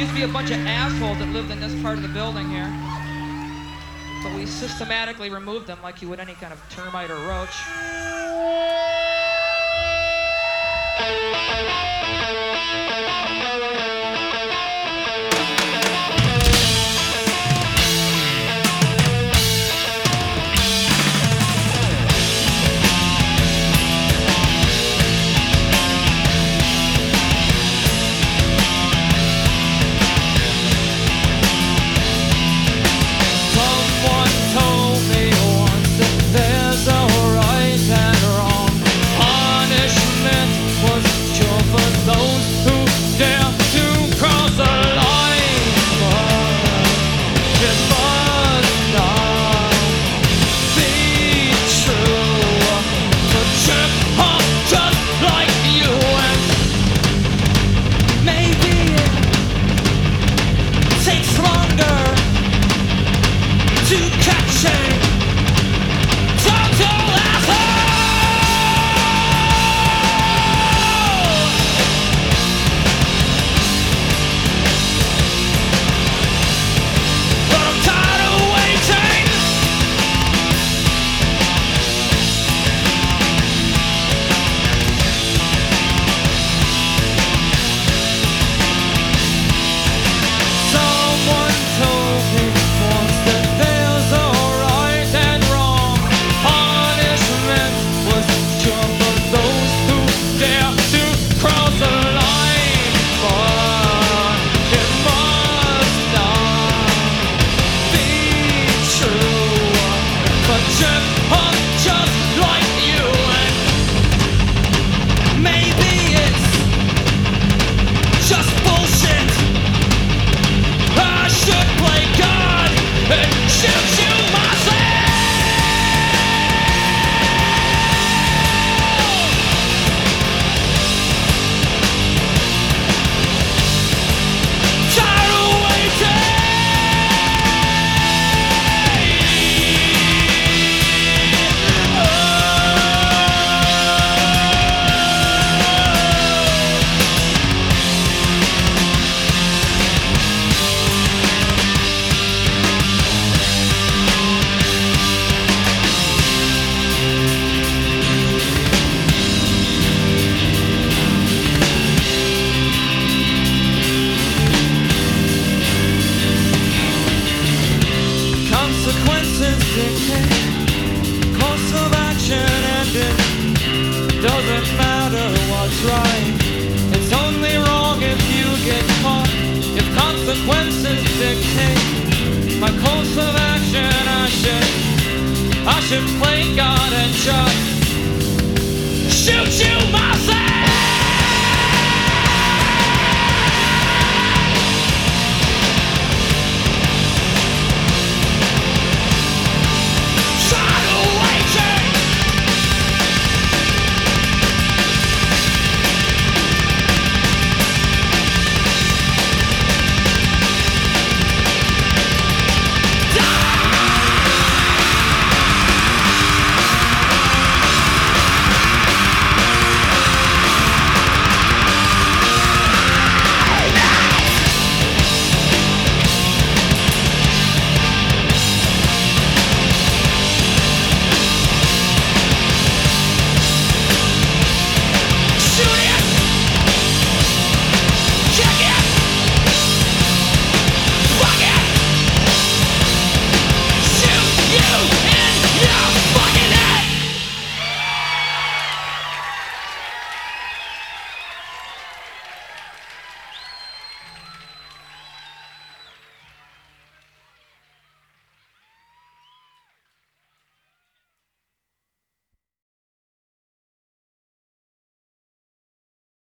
Used to be a bunch of assholes that lived in this part of the building here. But we systematically removed them like you would any kind of termite or roach. dictate course of action and it doesn't matter what's right. It's only wrong if you get caught. If consequences dictate my course of action, I should I should play God and just shoot you. My